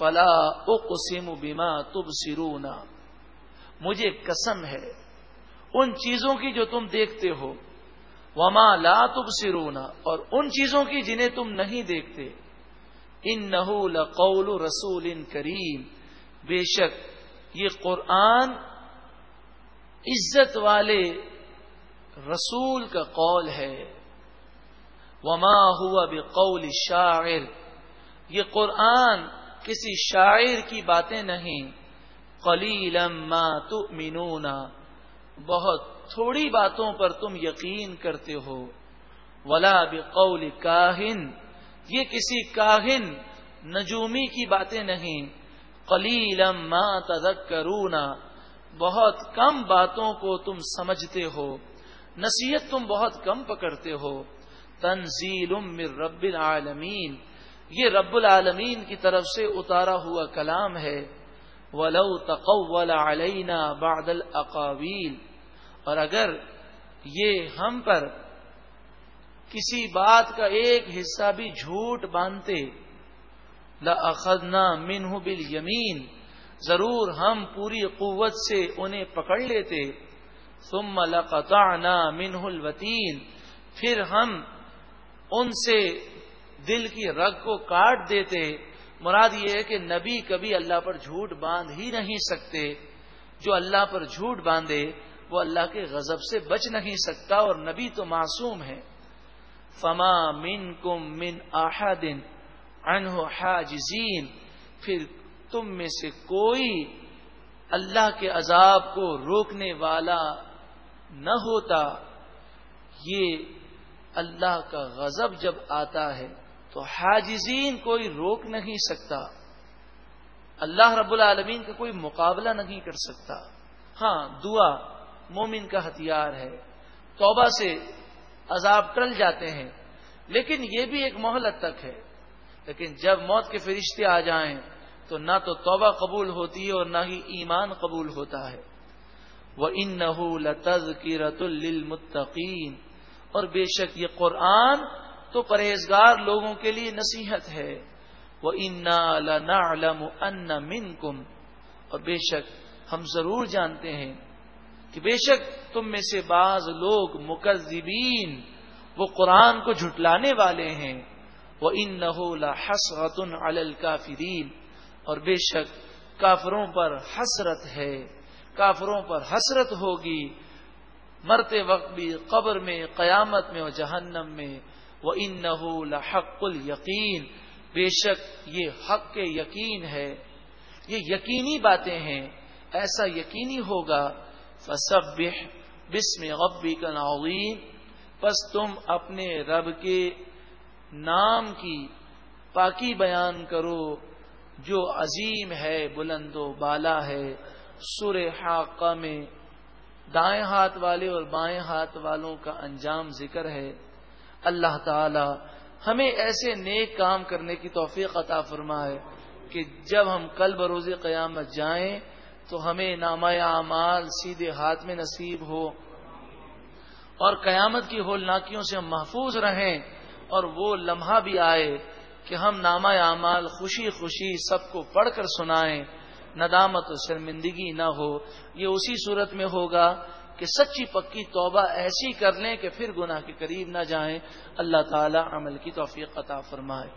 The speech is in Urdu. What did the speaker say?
فلا اقسم بما تبصرون۔ مجھے قسم ہے ان چیزوں کی جو تم دیکھتے ہو۔ وما لا تبصرون۔ اور ان چیزوں کی جنہیں تم نہیں دیکھتے۔ ان نہ قول رسول کریم۔ بے شک یہ قرآن عزت والے رسول کا قول ہے۔ وما ہوا بقول شاعر۔ یہ قرآن کسی شاعر کی باتیں نہیں۔ قلیلم ما تؤمنون۔ بہت تھوڑی باتوں پر تم یقین کرتے ہو۔ ولا بقول کاہن یہ کسی کاہن، نجومی کی باتیں نہیں۔ قلیلم ما تذکرون۔ بہت کم باتوں کو تم سمجھتے ہو۔ نصیحت تم بہت کم پکڑتے ہو۔ تنزیل من رب العالمین۔ یہ رب العالمین کی طرف سے اتارا ہوا کلام ہے۔ ولو تقول علینا بعد الاقاویل اور اگر یہ ہم پر کسی بات کا ایک حصہ بھی جھوٹ باندھتے، لأخذنا منہ بالیمین ضرور ہم پوری قوت سے انہیں پکڑ لیتے۔ ثم لقطعنا منہ الوتین پھر ہم ان سے دل کی رگ کو کاٹ دیتے، مراد یہ ہے کہ نبی کبھی اللہ پر جھوٹ باندھ ہی نہیں سکتے۔ جو اللہ پر جھوٹ باندھے، وہ اللہ کے غضب سے بچ نہیں سکتا اور نبی تو معصوم ہے فما من کم من آحدن انہ حاجزین پھر تم میں سے کوئی اللہ کے عذاب کو روکنے والا نہ ہوتا۔ یہ اللہ کا غضب جب آتا ہے تو حاجزین کوئی روک نہیں سکتا۔ اللہ رب العالمین کا کوئی مقابلہ نہیں کر سکتا۔ ہاں دعا مومن کا ہتھیار ہے۔ توبہ سے عذاب ٹل جاتے ہیں۔ لیکن یہ بھی ایک مہلت تک ہے۔ لیکن جب موت کے فرشتے آ جائیں تو نہ تو توبہ قبول ہوتی ہے اور نہ ہی ایمان قبول ہوتا ہے۔ وہ ان نہ کی رت المتقین اور بے شک یہ قرآن تو پرہیزگار لوگوں کے لیے نصیحت ہے۔ وہ انم ان کم اور بے شک ہم ضرور جانتے ہیں کہ بے شک تم میں سے بعض لوگ مکذبین، وہ قرآن کو جھٹلانے والے ہیں۔ وہ ان نہ حسرت الکافرین اور بے شک کافروں پر حسرت ہے۔ کافروں پر حسرت ہوگی۔ مرتے وقت بھی قبر میں، قیامت میں اور جہنم میں۔ وہ ان نحق یقین بے شک یہ حق کے یقین ہے۔ یہ یقینی باتیں ہیں۔ ایسا یقینی ہوگا۔ فسب بسم غبی کا نعین بس تم اپنے رب کے نام کی پاکی بیان کرو جو عظیم ہے، بلند و بالا ہے۔ سر حاقہ میں دائیں ہاتھ والے اور بائیں ہاتھ والوں کا انجام ذکر ہے۔ اللہ تعالی ہمیں ایسے نیک کام کرنے کی توفیق عطا فرمائے کہ جب ہم کل بروز قیامت جائیں تو ہمیں نامہ اعمال سیدھے ہاتھ میں نصیب ہو اور قیامت کی ہول ناکیوں سے ہم محفوظ رہیں اور وہ لمحہ بھی آئے کہ ہم نامہ اعمال خوشی خوشی سب کو پڑھ کر سنائیں، ندامت و شرمندگی نہ ہو۔ یہ اسی صورت میں ہوگا کہ سچی پکی توبہ ایسی کر لیں کہ پھر گناہ کے قریب نہ جائیں، اللہ تعالی عمل کی توفیق عطا فرمائے۔